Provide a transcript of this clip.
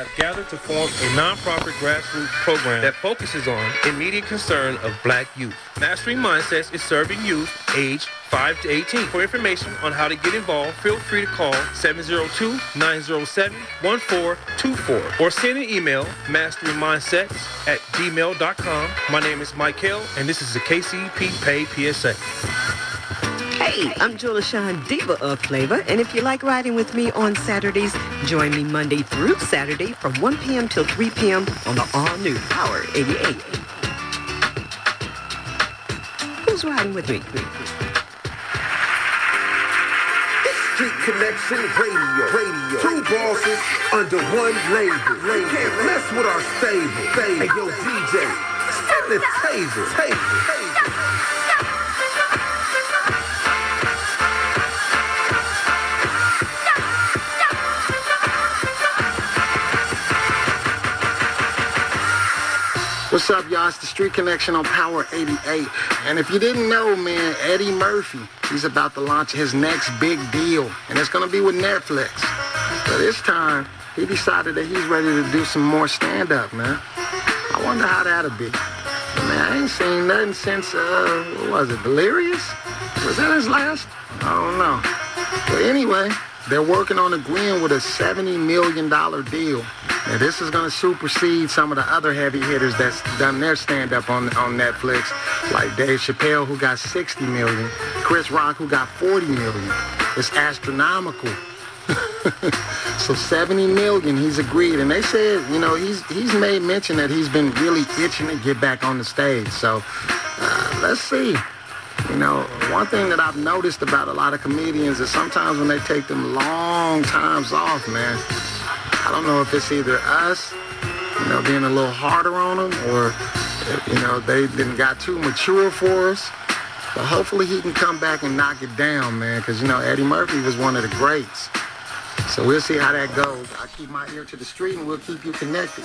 have gathered to form a nonprofit grassroots program that focuses on immediate concern of black youth. Mastering Mindsets is serving youth age 5 to 18. For information on how to get involved, feel free to call 702-907-1424 or send an email masteringmindsets at gmail.com. My name is Michael, and this is the KCP Pay PSA. Hey, I'm Julia Sean Diva of Flavor, and if you like riding with me on Saturdays, join me Monday through Saturday from 1 p.m. till 3 p.m. on the all-new Power 88. Who's riding with me? Street Connection Radio. Radio. Two bosses under one label. label. Can't mess with our stable. stable. Hey, yo, DJ, spin the table. Table. table. What's up, y'all? It's the Street Connection on Power 88. And if you didn't know, man, Eddie Murphy, he's about to launch his next big deal. And it's going to be with Netflix. But this time, he decided that he's ready to do some more stand-up, man. I wonder how that'll be. Man, I ain't seen nothing since, uh, what was it, Delirious? Was that his last? I don't know. But anyway, they're working on agreeing with a $70 million deal. Now, this is going to supersede some of the other heavy hitters that's done their stand-up on, on Netflix, like Dave Chappelle, who got 60 million, Chris Rock, who got 40 million. It's astronomical. so 70 million, he's agreed. And they said, you know, he's he's made mention that he's been really itching to get back on the stage. So uh, let's see. You know, one thing that I've noticed about a lot of comedians is sometimes when they take them long times off, man, I don't know if it's either us, you know, being a little harder on them or, you know, they didn't got too mature for us. But hopefully he can come back and knock it down, man, because, you know, Eddie Murphy was one of the greats. So we'll see how that goes. I keep my ear to the street and we'll keep you connected.